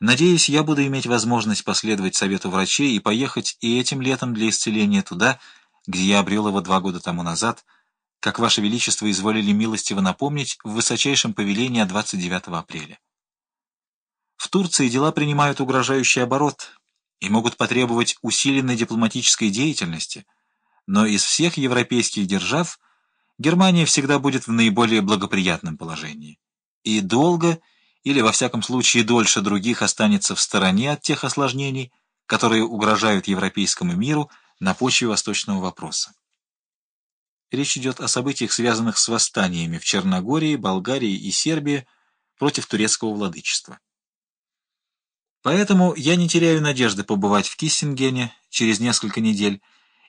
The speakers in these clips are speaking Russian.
Надеюсь, я буду иметь возможность последовать совету врачей и поехать и этим летом для исцеления туда, где я обрел его два года тому назад, как Ваше Величество изволили милостиво напомнить в высочайшем повелении от 29 апреля. В Турции дела принимают угрожающий оборот и могут потребовать усиленной дипломатической деятельности, но из всех европейских держав Германия всегда будет в наиболее благоприятном положении. И долго, или во всяком случае дольше других останется в стороне от тех осложнений, которые угрожают европейскому миру на почве восточного вопроса. Речь идет о событиях, связанных с восстаниями в Черногории, Болгарии и Сербии против турецкого владычества. Поэтому я не теряю надежды побывать в Киссингене через несколько недель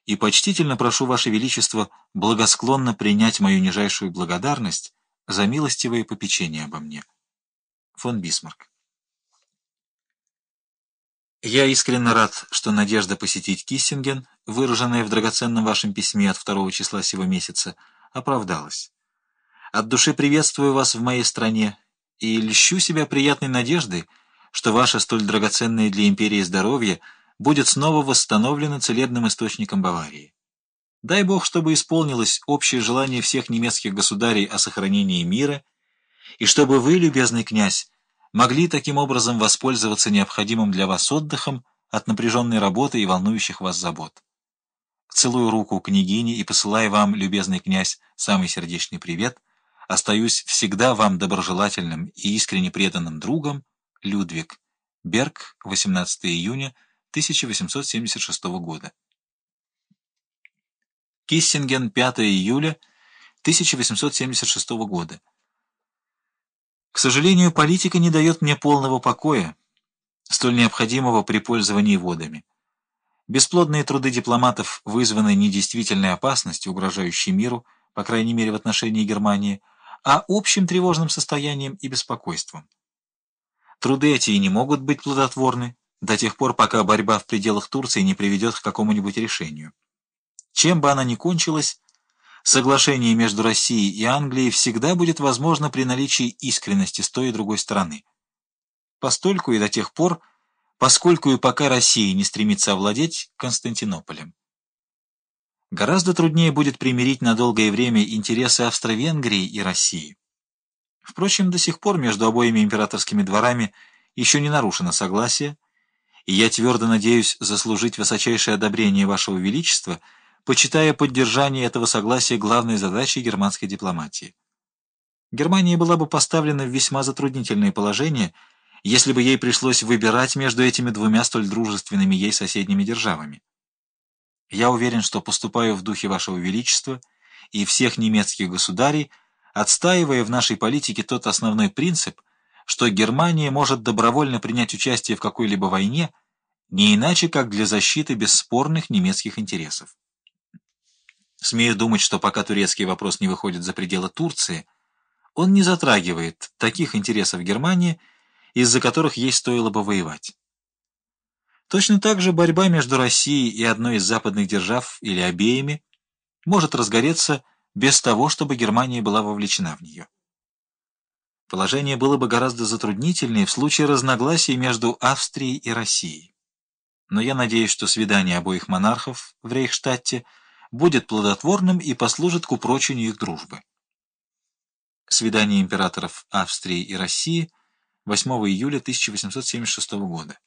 и почтительно прошу Ваше Величество благосклонно принять мою нижайшую благодарность за милостивое попечение обо мне. Фон Бисмарк я искренне рад, что надежда посетить Киссинген, выраженная в драгоценном вашем письме от второго числа сего месяца, оправдалась. От души приветствую вас в моей стране и льщу себя приятной надеждой, что ваше столь драгоценное для империи здоровье будет снова восстановлено целебным источником Баварии. Дай Бог, чтобы исполнилось общее желание всех немецких государей о сохранении мира, и чтобы вы, любезный князь, могли таким образом воспользоваться необходимым для вас отдыхом от напряженной работы и волнующих вас забот. Целую руку княгине и посылаю вам, любезный князь, самый сердечный привет. Остаюсь всегда вам доброжелательным и искренне преданным другом, Людвиг. Берг, 18 июня 1876 года. Киссинген, 5 июля 1876 года. К сожалению, политика не дает мне полного покоя, столь необходимого при пользовании водами. Бесплодные труды дипломатов вызваны не действительной опасностью, угрожающей миру, по крайней мере в отношении Германии, а общим тревожным состоянием и беспокойством. Труды эти и не могут быть плодотворны до тех пор, пока борьба в пределах Турции не приведет к какому-нибудь решению. Чем бы она ни кончилась, Соглашение между Россией и Англией всегда будет возможно при наличии искренности с той и другой стороны. Постольку и до тех пор, поскольку и пока Россия не стремится овладеть Константинополем. Гораздо труднее будет примирить на долгое время интересы Австро-Венгрии и России. Впрочем, до сих пор между обоими императорскими дворами еще не нарушено согласие, и я твердо надеюсь заслужить высочайшее одобрение Вашего Величества – почитая поддержание этого согласия главной задачей германской дипломатии. Германия была бы поставлена в весьма затруднительное положение, если бы ей пришлось выбирать между этими двумя столь дружественными ей соседними державами. Я уверен, что поступаю в духе Вашего Величества и всех немецких государей, отстаивая в нашей политике тот основной принцип, что Германия может добровольно принять участие в какой-либо войне, не иначе, как для защиты бесспорных немецких интересов. Смею думать, что пока турецкий вопрос не выходит за пределы Турции, он не затрагивает таких интересов Германии, из-за которых ей стоило бы воевать. Точно так же борьба между Россией и одной из западных держав или обеими может разгореться без того, чтобы Германия была вовлечена в нее. Положение было бы гораздо затруднительнее в случае разногласий между Австрией и Россией. Но я надеюсь, что свидание обоих монархов в Рейхштадте – будет плодотворным и послужит к упрочению их дружбы. Свидание императоров Австрии и России 8 июля 1876 года.